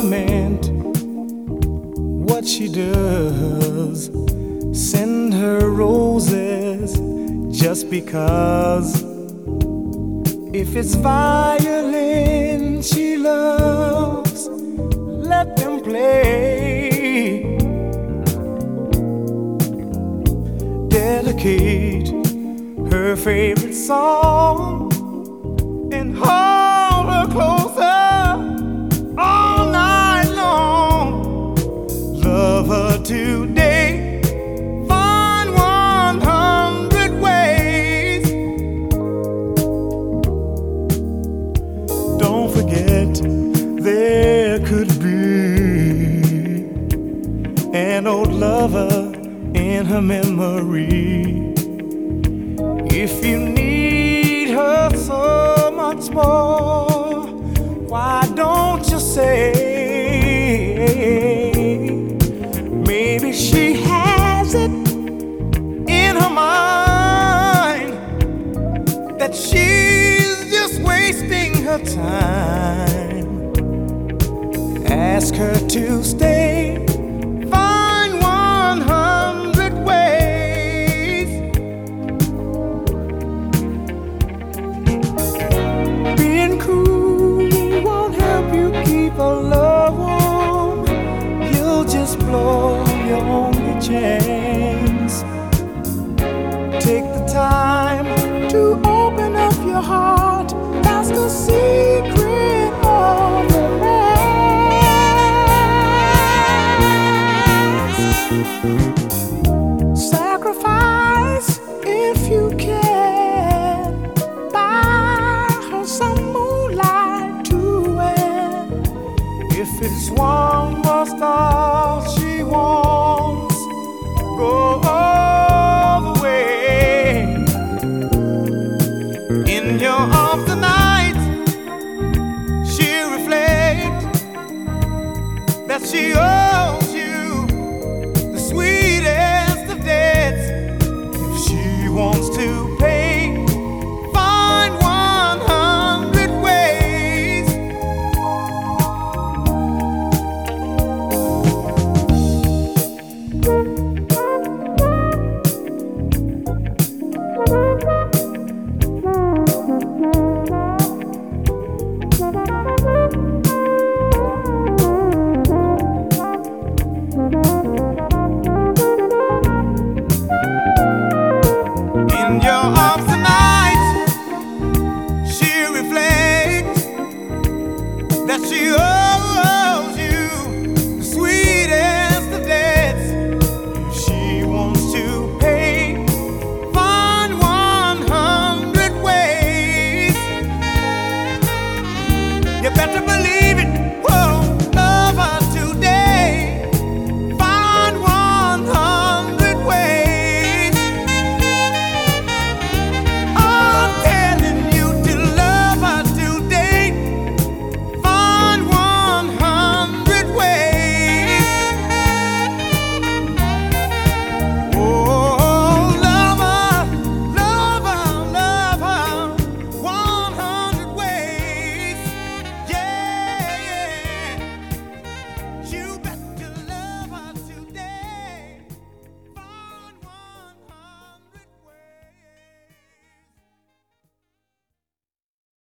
never meant what she does. Send her roses just because. If it's violin she loves, let them play. Dedicate her favorite song and hold Don't there could be an old lover in her memory. If you need her so much more, why don't you say? Her time. Ask her to stay. Find 100 ways. Being cool won't help you keep a love warm. You'll just blow your only chance. Take the time to open up your heart. Your arms.